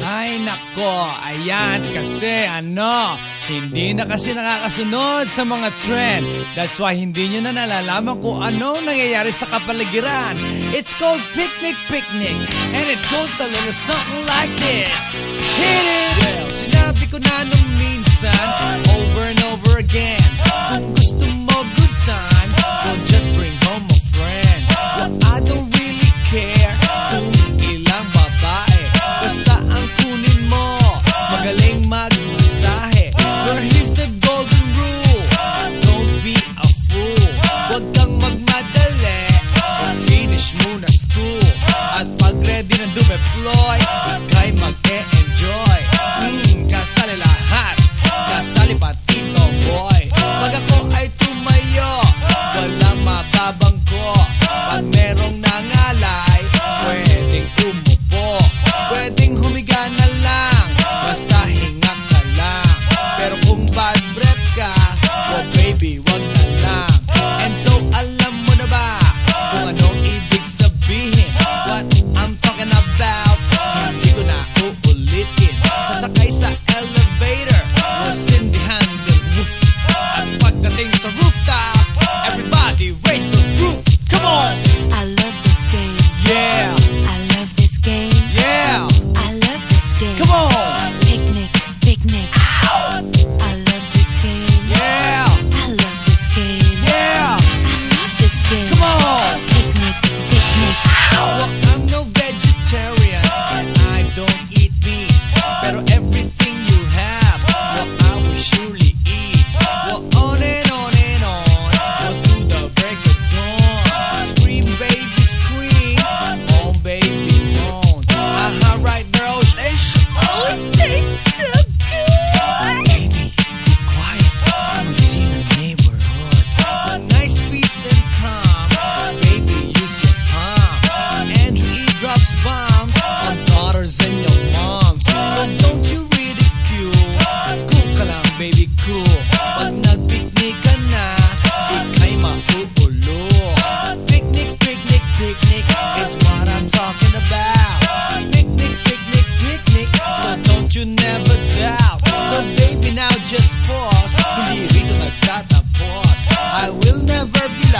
Ay nako, ayan kasi ano, hindi na kasi nakakasunod sa mga trend. That's why hindi nyo na nalalaman kung ano nangyayari sa kapaligiran. It's called Picnic Picnic and it goes a little something like this. Hit it! Well, sinabi ko na nung minsan, over and over again. Kung gusto mo good time, well just bring home a friend. Well, I don't really care kung ilang babae, basta at pag ready na dumeploy Huwag kay mag-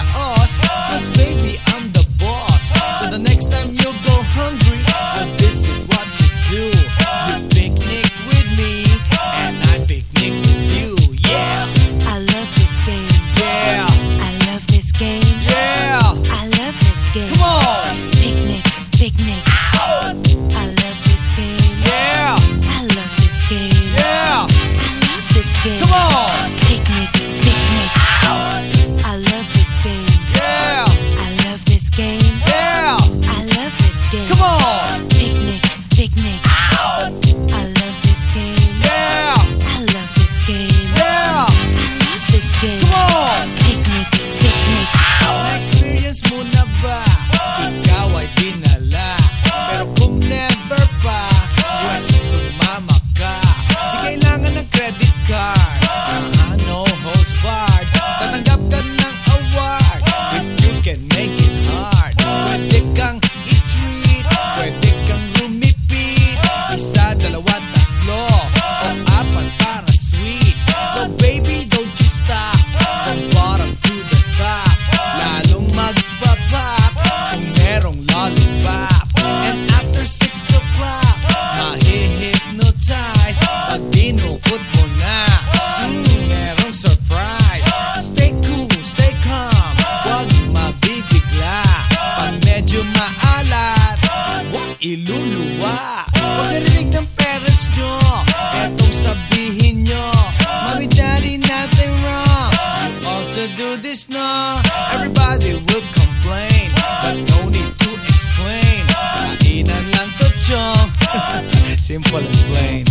ass. What the floor. Oh, up and far sweet. So baby, don't simple and plain.